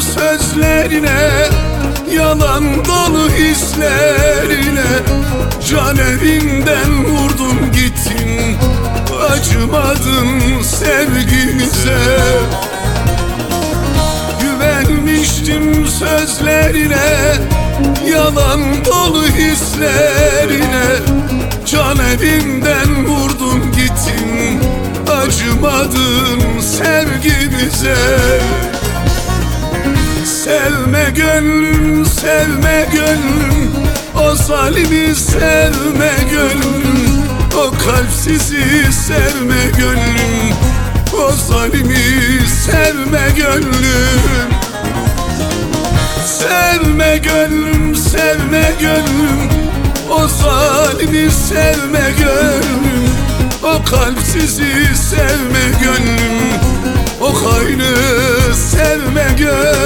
sözlerine Yalan dolu hislerine. Can evinden vurdun gittin Acımadın sevgimize. Güvenmiştim sözlerine Yalan dolu hislerine. Can evimden vurdun gittin Acımadın sevgimize Sevme gönlüm, sevme gönlüm. O zalimi sevme gönlüm. O kalpsizi sevme gönlüm. O zalimi sevme gönlüm. Sevme gönlüm, sevme gönlüm. O zalimi sevme gönlüm. O kalpsizi sevme gönlüm. O haini sevme gönlüm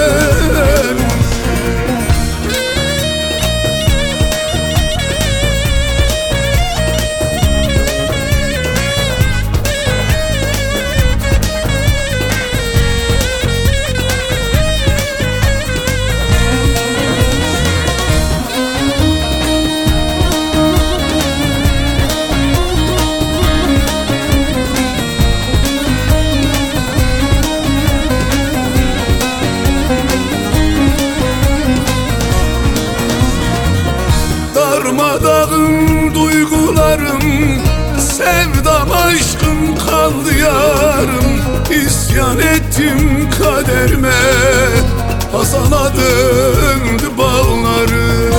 kaderime Hazana döndü bağları.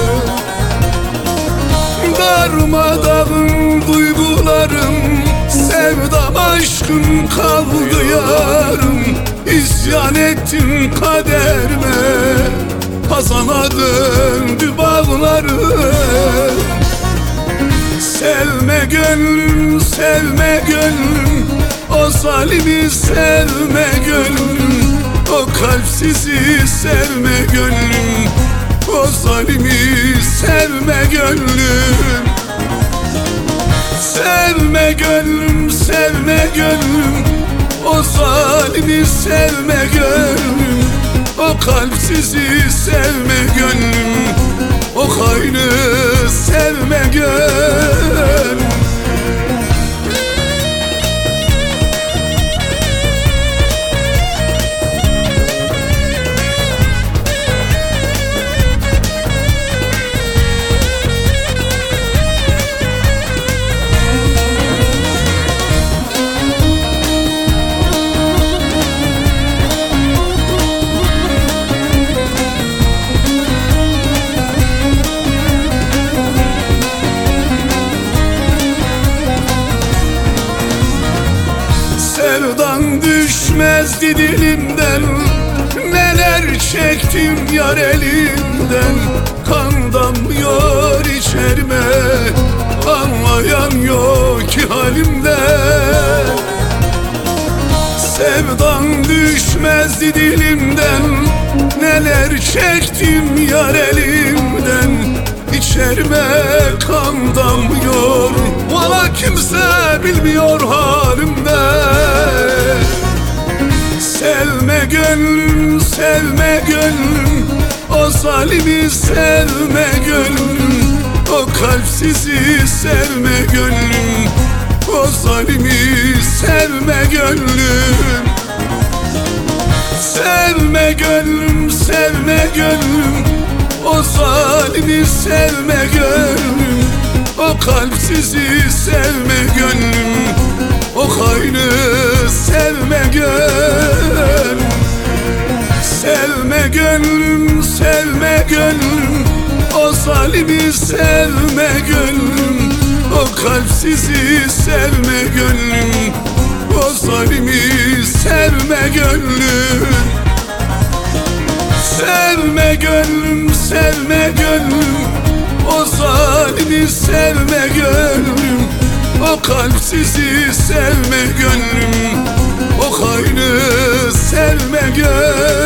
Darmadağın duygularım Sevdam aşkım kaldı yarım. İsyan ettim kaderime Hazana döndü bağları. Sevme gönlüm, sevme gönlüm O zalimi sevme gönlüm O kalpsizi sevme gönlüm O zalimi sevme gönlüm. Sevme gönlüm, sevme gönlüm O zalimi sevme gönlüm. O kalpsizi sevme gönlüm O haini sevme gönlüm Sevdan düşmezdi dilimden. Neler çektim yar elinden Kan damlıyor içerime. Anlayan yok ki halimden Sevdan düşmezdi dilimden. Neler çektim yar elimden. İçerime kan damlıyor. Valla kimse bilmiyor halimden gönlüm, sevme gönlüm. O zalimi sevme gönlüm. O kalpsizi sevme gönlüm. O zalimi sevme gönlüm. Sevme gönlüm, sevme gönlüm. O zalimi sevme gönlüm. O kalpsizi sevme gönlüm. O haini sevme gönlüm gönlüm, sevme gönlüm O zalimi sevme gönlüm O kalpsizi sevme gönlüm O zalimi sevme gönlüm. Sevme gönlüm, sevme gönlüm O zalimi sevme gönlüm O kalpsizi sevme gönlüm O haini sevme gönlüm